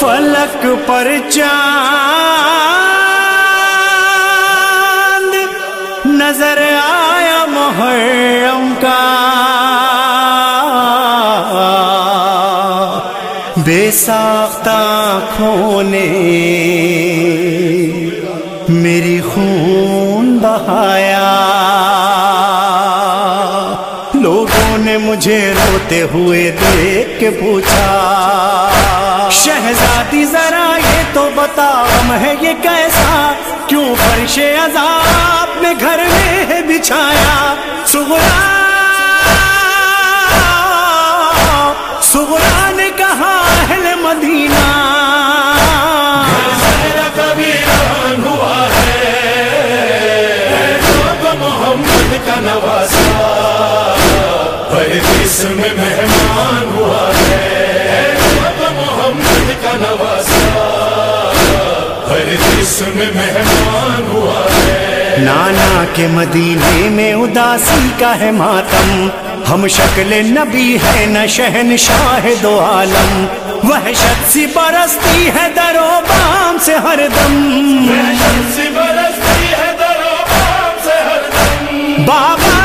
فلک پر چاند نظر آیا محرم کا بے ساختہ کھونے میری خون بہایا۔ لوگوں نے مجھے روتے ہوئے دیکھ کے پوچھا۔ شہزادی ذرا یہ تو بتا غم ہے یہ کیسا؟ کیوں فرش عذاب محمد کا نواسا پردیس میں مہمان ہوا ہے محمد کا نواسا پردیس میں مہمان ہوا ہے نانا کے مدینے میں اداسی کا ہے ماتم۔ ہم شکل نبی ہے، نہ شہن شاہ دو عالم۔ وحشت سی برستی ہے درو بام سے ہر دم۔ شمسی برستی ہے بابا،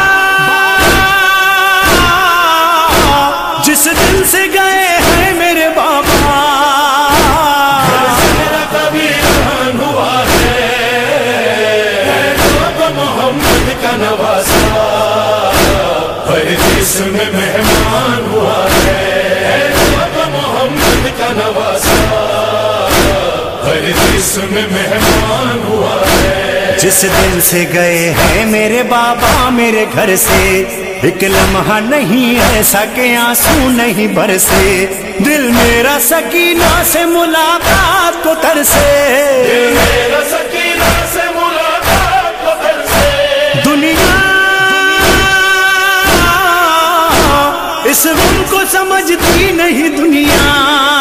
جس دن سے گئے ہیں میرے بابا۔ میرا کبیران ہوا ہے محمد کا نواسا پردیس میں مہمان ہوا ہے محمد کا نواسا پردیس میں مہمان ہوا ہے۔ جس دن سے گئے ہیں میرے بابا میرے گھر سے۔ ایک لمحہ نہیں ایسا کہ آنسو نہیں برسے۔ دل میرا سکینہ سے ملاقات کو ترسے۔ میرا سکینہ سے ملاقات کو پھر سے دنیا اس غم کو سمجھتی نہیں دنیا۔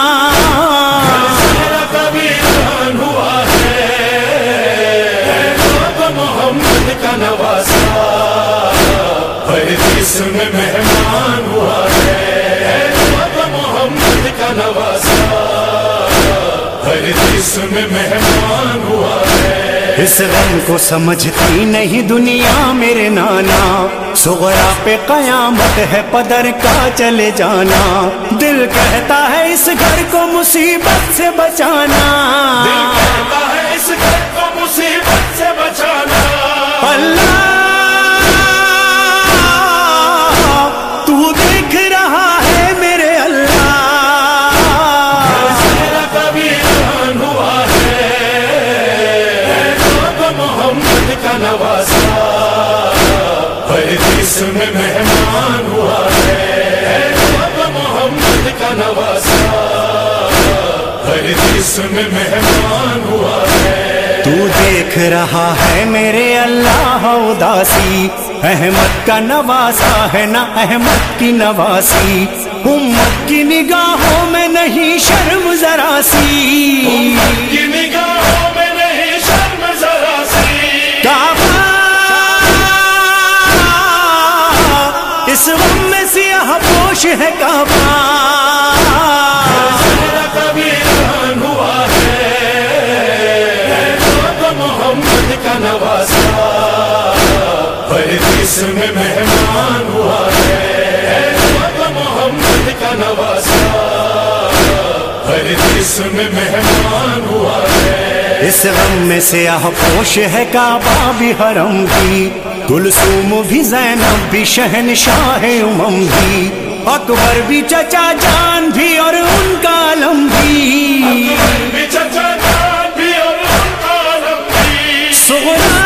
کا نواسا پردیس میں مہمان ہوا ہے محمد کا نواسا پردیس میں مہمان ہوا ہے۔ اس غم کو سمجھتی نہیں دنیا میرے نانا سغرا پہ قیامت ہے پدر کا چلے جانا۔ دل کہتا ہے اس گھر کو مصیبت سے بچانا۔ دل کہتا ہے محمد کا نواسا پردیس میں مہمان ہوا ہے محمد کا نواسا پردیس میں مہمان ہوا ہے۔ تو دیکھ رہا ہے میرے اللہ اداسی۔ احمد کا نواسا ہے نا احمد کی نواسی۔ امت کی نگاہوں میں نہیں شرم ذرا سی۔ ہے کعبہ۔ ہوا ہے محمد کا نواسا پردیس میں مہمان ہوا ہے محمد کا نواسا پردیس میں مہمان ہوا ہے اس غم میں سیاہ پوش ہے کعبہ بھی حرم بھی گلسوم بھی زینب بھی شہن شاہ امم بھی اکبر بھی چچا جان بھی اور ان کا علم بھی چچا سغرا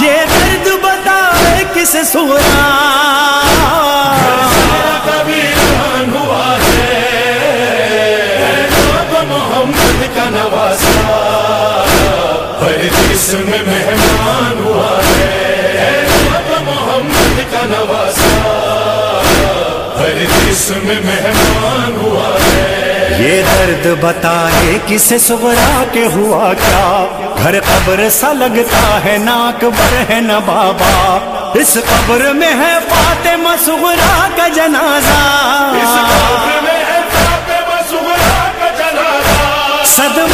یہ درد بتائے کس سغرا محمد کا نواسا پردیس میں میں جسم میں مہمان ہوا ہے۔ یہ درد بتائے کسے سغرا کے ہوا کیا؟ گھر قبر سا لگتا ہے نہ اکبر ہے نہ بابا۔ اس قبر میں ہے فاطمہ سغرا کا جنازہ۔ اس قبر میں ہے فاطمہ سغرا کا جنازہ۔ صدمہ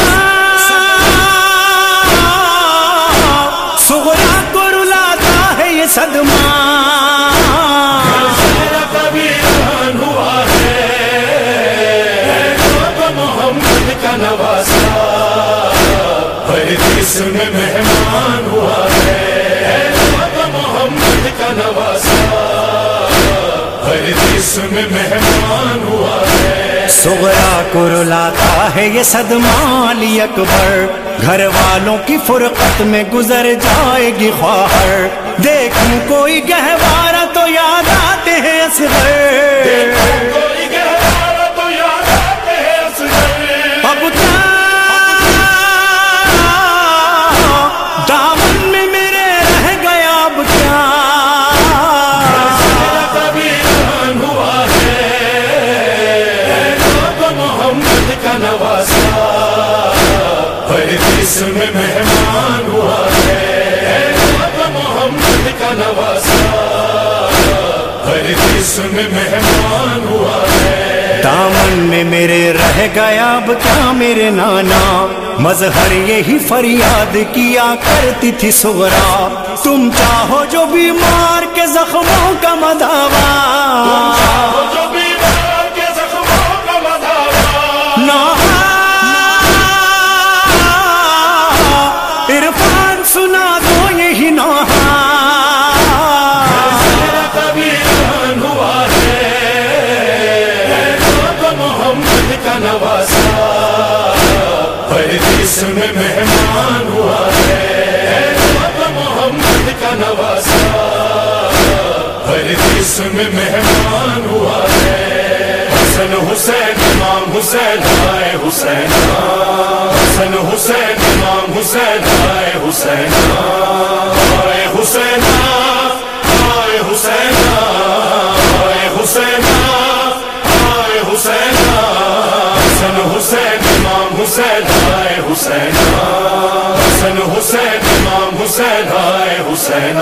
محمد کا نواسا ہر جسم میں مہمان ہوا ہے محمد کا نواسا ہر جسم میں مہمان ہوا ہے سغرا کو رلاتا ہے یہ صدمہ علی اکبر۔ گھر والوں کی فرقت میں گزر جائے گی خواہر۔ دیکھوں کوئی گہوارا تو یاد آتے ہیں اصغر۔ دیکھوں کوئی نواسا ہر جسم مہمان ہوا ہے محمد کا نواسا ہر جسم مہمان ہوا ہے دامن میں میرے رہ گیا، اب کیا میرے نانا؟ مظہر یہی فریاد کیا کرتی تھی سغرا۔ تم چاہو جو بیمار کے زخموں کا مداوا حسین، امام حسین، آئے حسین حسن حسین، امام حسین، آئے حسین آئے حسین آئے حسین آئے حسین آئے حسین حسن حسین، امام حسین، آئے حسین حسن حسین، امام حسین، آئے حسین